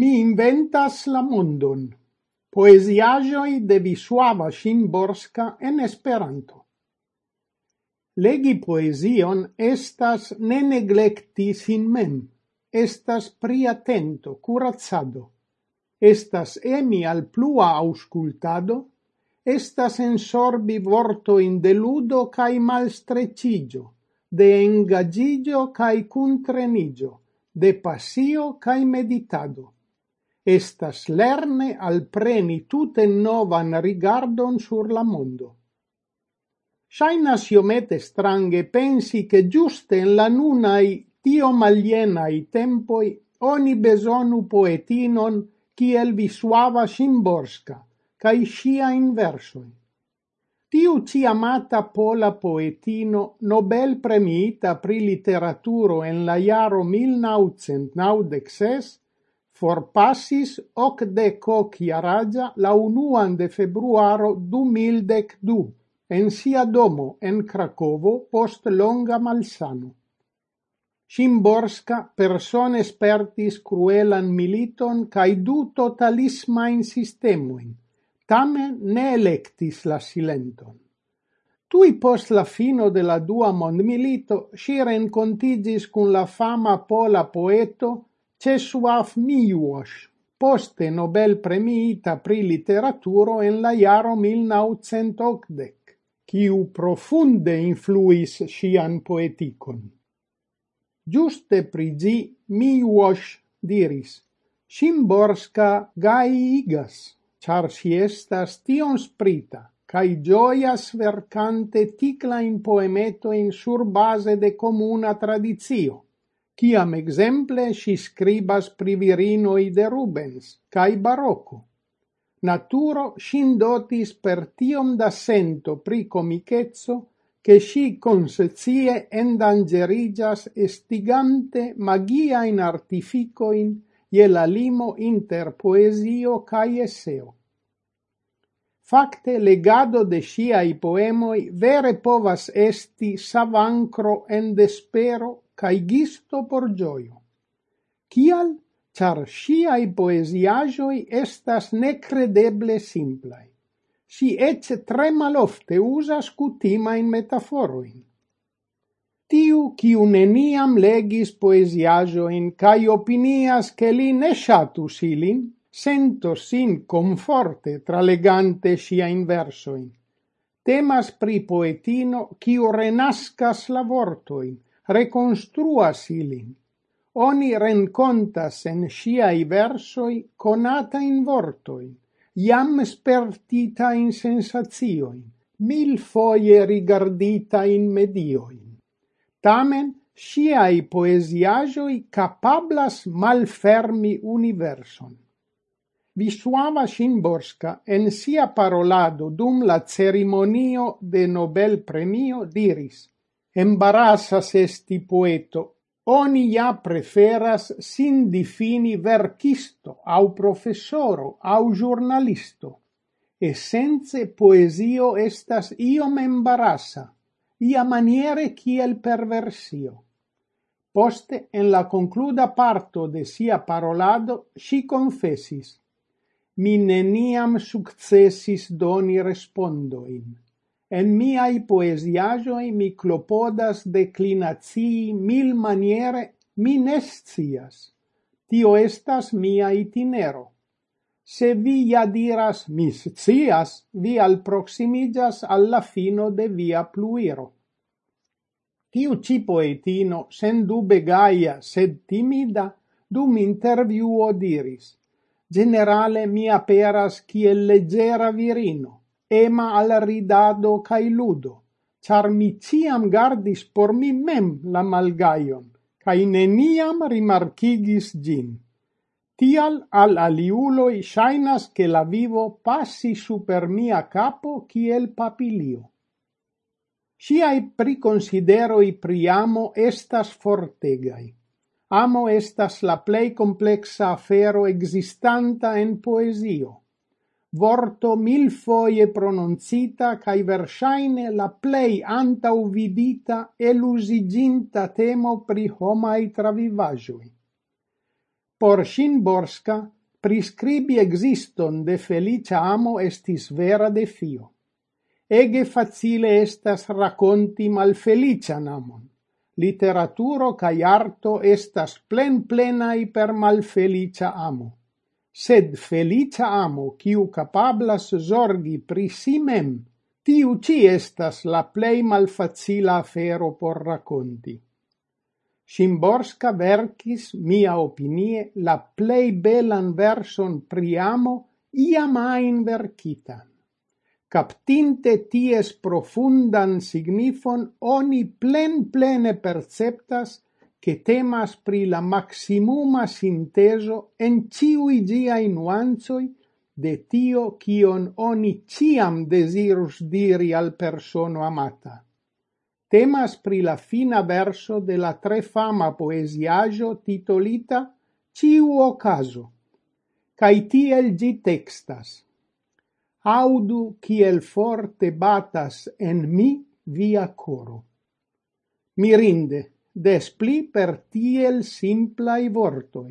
Mi inventas la mondon: poeziaĵoj de Visuava Szymborska en Esperanto. Legi poezion estas ne neglecti sin mem, estas priatento, kuracado, estas emi al plua auscultado, estas ensorbi vorto in deludo cae malstrecigio, de engagigio cae cuntrenigio, de pasio cae meditado estas lerne alpreni tute novan rigardon sur la mondo. Shainas iomete strange pensi che giuste en la nunai tio malienai tempoi oni besonu poetinon kiel vi suava Szymborska, cae scia inversoi. Tiu ci amata pola poetino Nobel premiita pri literaturo en la iaro 1996 Forpasis okdekokjaraĝa la unuan de februaro du mil dec du en sia domo en Cracovo post longa malsano. Szymborska persone spertis cruelan militon cae du totalismajn sistemojn, tamen ne electis la silenton. Tui post la fino de la dua mondmilito si rencontigis cun la fama pola poeto ĉe Suaf Miłosz, poste Nobel-premiita pri literaturo en la jaro 1980, kiu profunde influis sian poetikon. Giuste pri ĝi Miłosz diris, Szymborska gaigas, char si estas tion sprita, cae gioias vercante ticlain poemetoin sur base de comuna tradizio ciam exemple si scribas pri virinoi de Rubens cae barocco. Naturo sin dotis per tiom da sento pri comicezzo che si consecie endangerigas estigante magia in artificoin ie la limo inter poesio cae esseo. Facte legado de sciai poemoi vere povas esti savancro en despero cae gisto por gioio. Cial? Char ŝiaj poesiagioi estas necredeble simplaj. Si eĉ tre malofte usas cutima in metaforoin. Tiu, ciu neniam legis poesiagioin, cae opinias che li ne shatus ilin, sento sin conforte tralegante siain versojn. Temas pri poetino ciu renascas la vortoin, reconstruas ilin. Oni rencontas en sciai versoi conatain vortoi, iam spertita in sensazioin, mil foie rigarditain medioin. Tamen, sciai poesiagioi capablas malfermi universon. Visuava Szymborska en sia parolado dum la cerimonio de Nobel premio diris embarassas esti poeto, oni ja preferas sin difini verkisto au professoro au giornalisto. Essenze poesio estas iom embarassa, ia maniere kiel perversio. Poste, en la concluda parto de sia parolado, si confessis. Mi neniam successis doni respondoin. En miai poesiagioi mi klopodas mil maniere mi nescias. Tio estas mia itinero. Se vi ja diras, mi scias, vi alproximigas alla fino de via pluiro. Tiu ci poetino, sen dube gaia, sed timida, dum interviuo diris, generale mi aperas kiel leggera virino ema al ridado cae ludo, char mi ciam gardis por mi mem la malgaion, cae neniam rimarcigis gin. Tial al aliuloi shainas che la vivo passi super mia capo kiel papilio. Siai priconsideroi priamo estas fortegai. Amo estas la plei complexa afero existanta en poesio vorto milfoje prononcita cae versaine la plej antaŭvidita elusiginta temo pri homai travivaĵoj. Por Ŝinborska prescribi existon de felicia amo estis vera defio. Ege facile estas rakonti malfeliĉan amon. Literaturo cae arto estas plen plenai per malfeliĉa amo Sed felicia amo, quiu capablas zorgi pri si mem, tiu ci estas la plei malfacila afero por raconti. Szymborska verkis, mia opinie, la plei belan verson pri amo iam ain verkitan. Captinte ties profundan signifon, oni plen plene perceptas che temas pri la maximuma sinteso en ciui giai nuanzoi de tio cion oni ciam desirus diri al persono amata. Temas pri la fina verso de la tre fama poesiaggio titolita Ciu ocaso, cae tiel gi textas. Audu kiel forte batas en mi via coro. Mirinde, des pli per tiel simplaj vortoj.